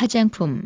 화장품.